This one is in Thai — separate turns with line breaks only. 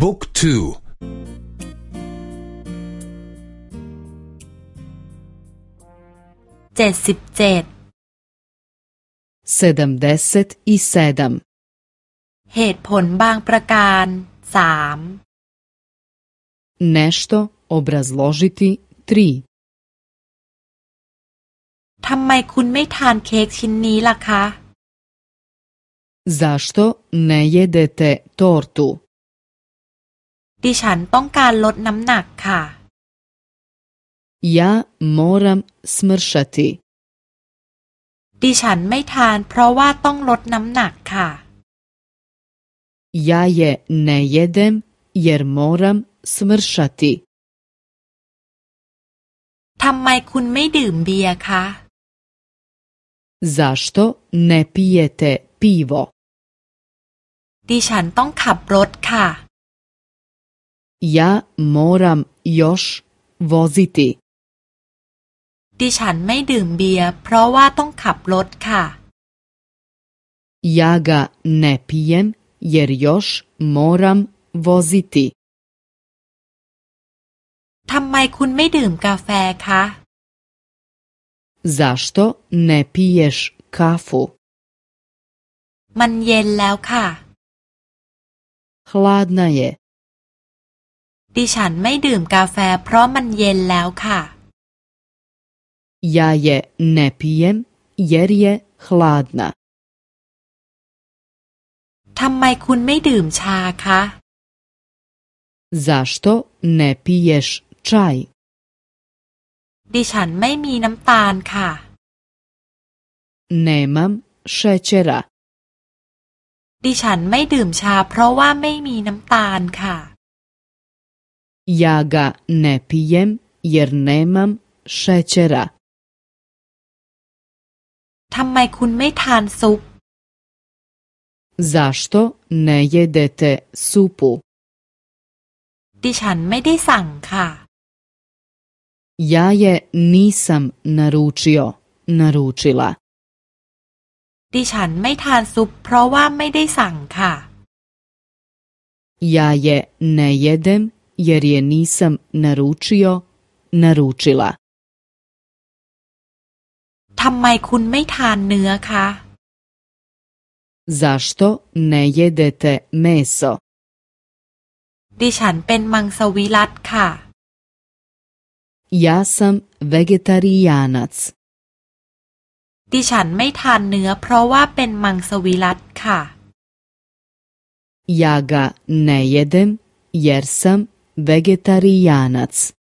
บุ๊กทู
เจ็ดสิบเจ็ด
sedamdeset i sedam
เหตุผลบางประการสาม
nešto obrazložiti tri
ทำไมคุณไม่ทานเค้กชิ้นนี้ล่ะคะ
zašto ne jedete tortu
ดิฉันต้องการลดน้ำหนักค่ะ
ja moram smršati
ดิฉันไม่ทานเพราะว่าต้องลดน้ำหนักค่ะ
ja je ne jedem jer moram smršati
ทำไมคุณไม่ดื่มเบียร์คะ
zašto ne pijete pivo
ดิฉันต้องขับรถค่ะ
ja moram još voziti
ดิฉันไม่ดื่มเบียร์เพราะว่าต้องขับรถค่ะ
ja ga ne pijem jer još moram voziti
ทำไมคุณไม่ดื่มกาแฟคะ
zašto ne piješ kafu
มันเย็นแล้วค่ะ
hladna je
ดิฉันไม่ดื่มกาแฟเพราะมันเย็นแล้วค่ะ
ja je ne pijem jer je hladna
ทำไมคุณไม่ดื่มชาคะ
zašto ne piješ čaj
ดิฉันไม่มีน้ำตาลค่ะ
nemam šećera
ดิฉันไม่ดื่มชาเพราะว่าไม่มีน้ำตาลค่ะ
ja ga ne pijem jer nemam šećera
ทำไมคุณไม่ทานซุป
zašto ne jedete supu
ดิฉันไม่ได้สั่งค่ะ
ja je nisam naručio naručila
ดิฉันไม่ทานซุปเพราะว่าไม่ได้สั่งค่ะ
ja je ne jedem jer je nisam naručio naručila
ทำไมคุณไม่ทานเนื้อคะ
zašto ne jedete meso
ดิฉันเป็นมังสวิรัตค่ะ
ja sam vegetarijanac
ดิฉันไม่ทานเนื้อเพราะว่าเป็นมังสวิรัตค่ะ
ja ga ne jedem jer sam vegetarijanac